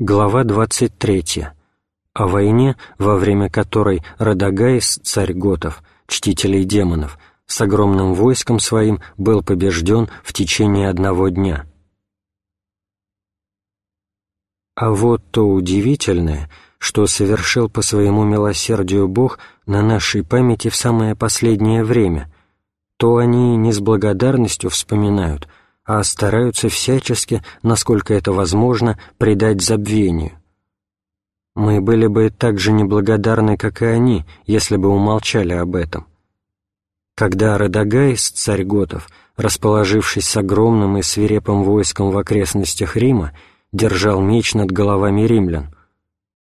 Глава 23. О войне, во время которой Радагайс, царь готов, чтителей демонов, с огромным войском своим был побежден в течение одного дня. А вот то удивительное, что совершил по своему милосердию Бог на нашей памяти в самое последнее время, то они не с благодарностью вспоминают, а стараются всячески, насколько это возможно, предать забвению. Мы были бы так же неблагодарны, как и они, если бы умолчали об этом. Когда Радагайс, царь Готов, расположившись с огромным и свирепым войском в окрестностях Рима, держал меч над головами римлян,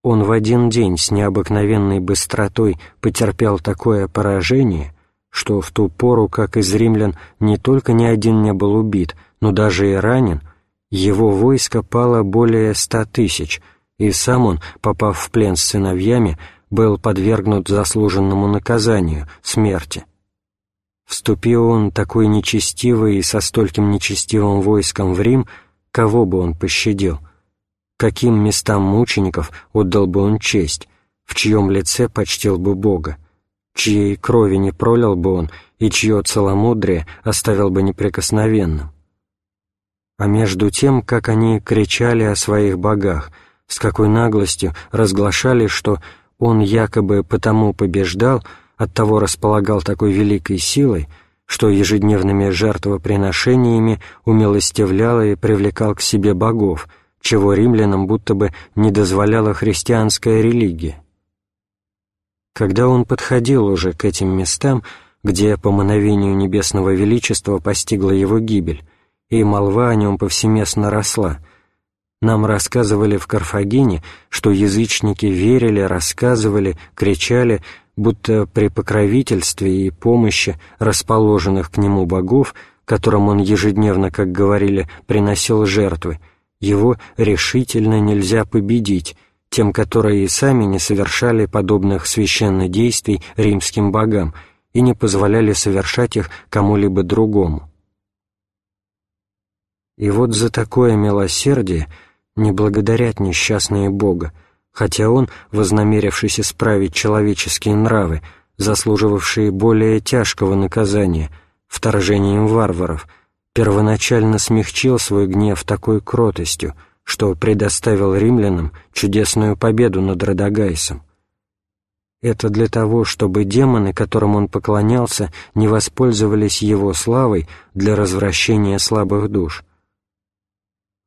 он в один день с необыкновенной быстротой потерпел такое поражение, что в ту пору, как из римлян, не только ни один не был убит, но даже и ранен, его войско пало более ста тысяч, и сам он, попав в плен с сыновьями, был подвергнут заслуженному наказанию, смерти. Вступил он такой нечестивый и со стольким нечестивым войском в Рим, кого бы он пощадил? Каким местам мучеников отдал бы он честь, в чьем лице почтил бы Бога? чьей крови не пролил бы он и чье целомудрие оставил бы неприкосновенным. А между тем, как они кричали о своих богах, с какой наглостью разглашали, что он якобы потому побеждал, оттого располагал такой великой силой, что ежедневными жертвоприношениями умилостивлял и привлекал к себе богов, чего римлянам будто бы не дозволяла христианская религия. Когда он подходил уже к этим местам, где по мановению небесного величества постигла его гибель, и молва о нем повсеместно росла, нам рассказывали в Карфагене, что язычники верили, рассказывали, кричали, будто при покровительстве и помощи расположенных к нему богов, которым он ежедневно, как говорили, приносил жертвы, его решительно нельзя победить, тем, которые и сами не совершали подобных священных действий римским богам и не позволяли совершать их кому-либо другому. И вот за такое милосердие не благодарят несчастные Бога, хотя Он, вознамерившись исправить человеческие нравы, заслуживавшие более тяжкого наказания, вторжением варваров, первоначально смягчил свой гнев такой кротостью — что предоставил римлянам чудесную победу над Радагайсом. Это для того, чтобы демоны, которым он поклонялся, не воспользовались его славой для развращения слабых душ.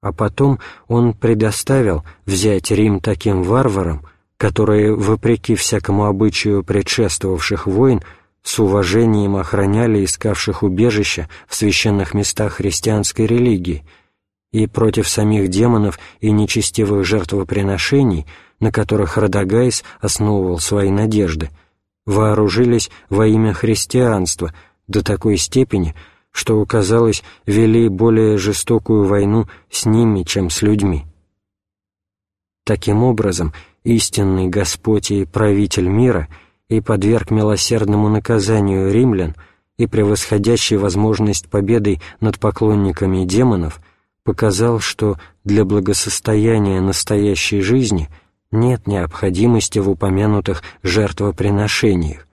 А потом он предоставил взять Рим таким варварам, которые, вопреки всякому обычаю предшествовавших войн, с уважением охраняли искавших убежища в священных местах христианской религии – и против самих демонов и нечестивых жертвоприношений, на которых Радагайс основывал свои надежды, вооружились во имя христианства до такой степени, что, казалось, вели более жестокую войну с ними, чем с людьми. Таким образом, истинный Господь и правитель мира и подверг милосердному наказанию римлян и превосходящий возможность победы над поклонниками демонов – показал, что для благосостояния настоящей жизни нет необходимости в упомянутых жертвоприношениях,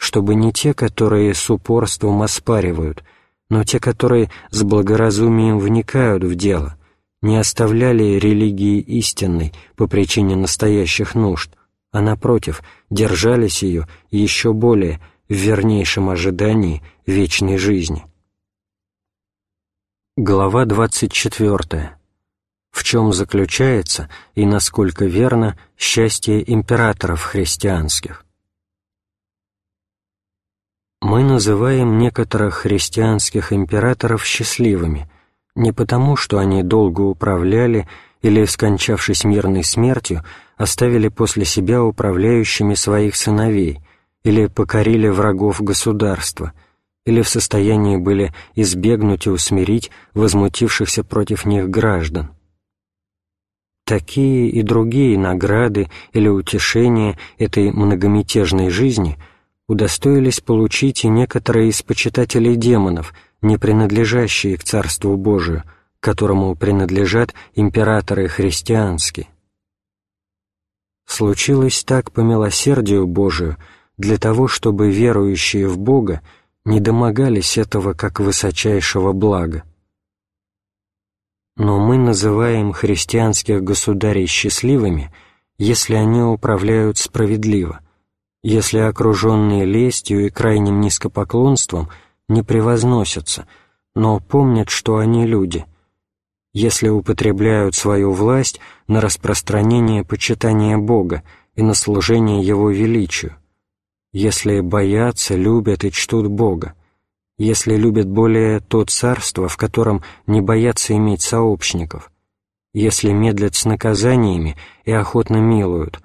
чтобы не те, которые с упорством оспаривают, но те, которые с благоразумием вникают в дело, не оставляли религии истинной по причине настоящих нужд, а, напротив, держались ее еще более в вернейшем ожидании вечной жизни. Глава 24. В чем заключается и насколько верно счастье императоров христианских? Мы называем некоторых христианских императоров счастливыми не потому, что они долго управляли или, скончавшись мирной смертью, оставили после себя управляющими своих сыновей или покорили врагов государства – или в состоянии были избегнуть и усмирить возмутившихся против них граждан. Такие и другие награды или утешения этой многомятежной жизни удостоились получить и некоторые из почитателей демонов, не принадлежащие к Царству Божию, которому принадлежат императоры христианские. Случилось так по милосердию Божию для того, чтобы верующие в Бога не домогались этого как высочайшего блага. Но мы называем христианских государей счастливыми, если они управляют справедливо, если окруженные лестью и крайним низкопоклонством не превозносятся, но помнят, что они люди, если употребляют свою власть на распространение почитания Бога и на служение Его величию, если боятся, любят и чтут Бога, если любят более то царство, в котором не боятся иметь сообщников, если медлят с наказаниями и охотно милуют,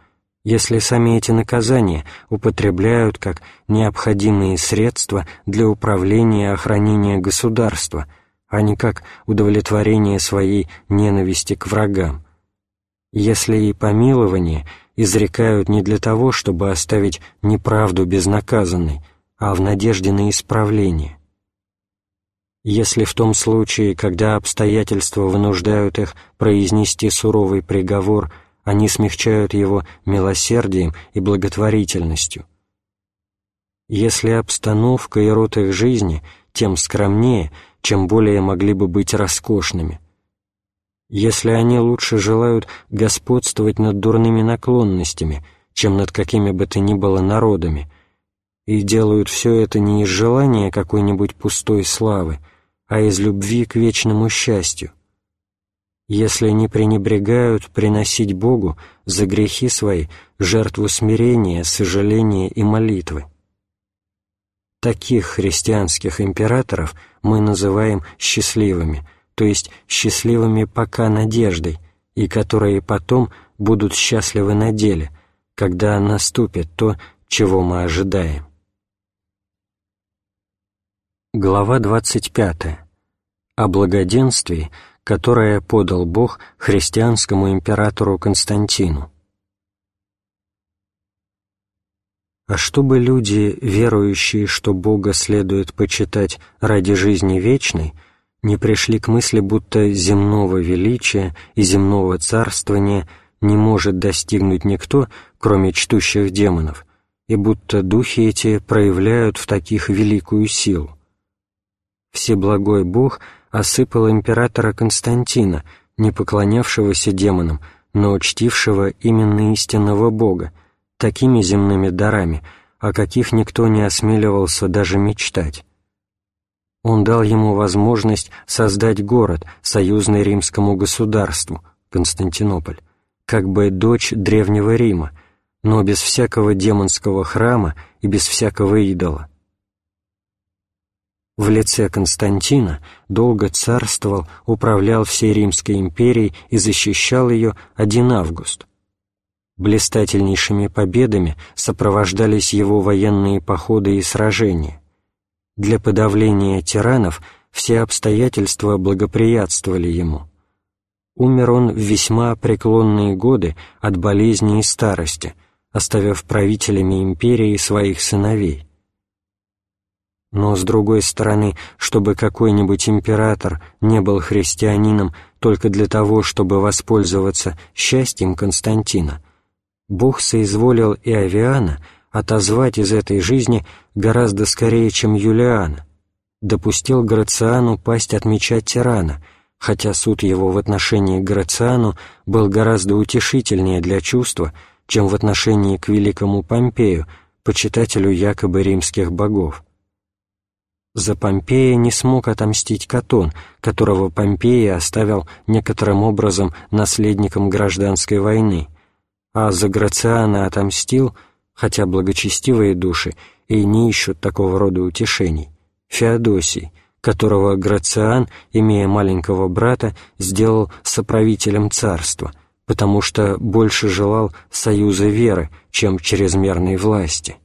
если сами эти наказания употребляют как необходимые средства для управления и охранения государства, а не как удовлетворение своей ненависти к врагам. Если и помилование изрекают не для того, чтобы оставить неправду безнаказанной, а в надежде на исправление. Если в том случае, когда обстоятельства вынуждают их произнести суровый приговор, они смягчают его милосердием и благотворительностью. Если обстановка и род их жизни тем скромнее, чем более могли бы быть роскошными. Если они лучше желают господствовать над дурными наклонностями, чем над какими бы то ни было народами, и делают все это не из желания какой-нибудь пустой славы, а из любви к вечному счастью. Если не пренебрегают приносить Богу за грехи свои жертву смирения, сожаления и молитвы. Таких христианских императоров мы называем счастливыми, то есть счастливыми пока надеждой, и которые потом будут счастливы на деле, когда наступит то, чего мы ожидаем. Глава 25. О благоденствии, которое подал Бог христианскому императору Константину. А чтобы люди, верующие, что Бога следует почитать ради жизни вечной, не пришли к мысли, будто земного величия и земного царствования не может достигнуть никто, кроме чтущих демонов, и будто духи эти проявляют в таких великую силу. Всеблагой Бог осыпал императора Константина, не поклонявшегося демонам, но чтившего именно истинного Бога, такими земными дарами, о каких никто не осмеливался даже мечтать. Он дал ему возможность создать город, союзный римскому государству, Константинополь, как бы дочь Древнего Рима, но без всякого демонского храма и без всякого идола. В лице Константина долго царствовал, управлял всей Римской империей и защищал ее один Август – Блистательнейшими победами сопровождались его военные походы и сражения. Для подавления тиранов все обстоятельства благоприятствовали ему. Умер он в весьма преклонные годы от болезни и старости, оставив правителями империи своих сыновей. Но, с другой стороны, чтобы какой-нибудь император не был христианином только для того, чтобы воспользоваться счастьем Константина, Бог соизволил и Авиана отозвать из этой жизни гораздо скорее, чем Юлиана, допустил Грациану пасть от меча тирана, хотя суд его в отношении к Грациану был гораздо утешительнее для чувства, чем в отношении к великому Помпею, почитателю якобы римских богов. За Помпея не смог отомстить Катон, которого Помпея оставил некоторым образом наследником гражданской войны – а за Грациана отомстил, хотя благочестивые души и не ищут такого рода утешений, Феодосий, которого Грациан, имея маленького брата, сделал соправителем царства, потому что больше желал союза веры, чем чрезмерной власти.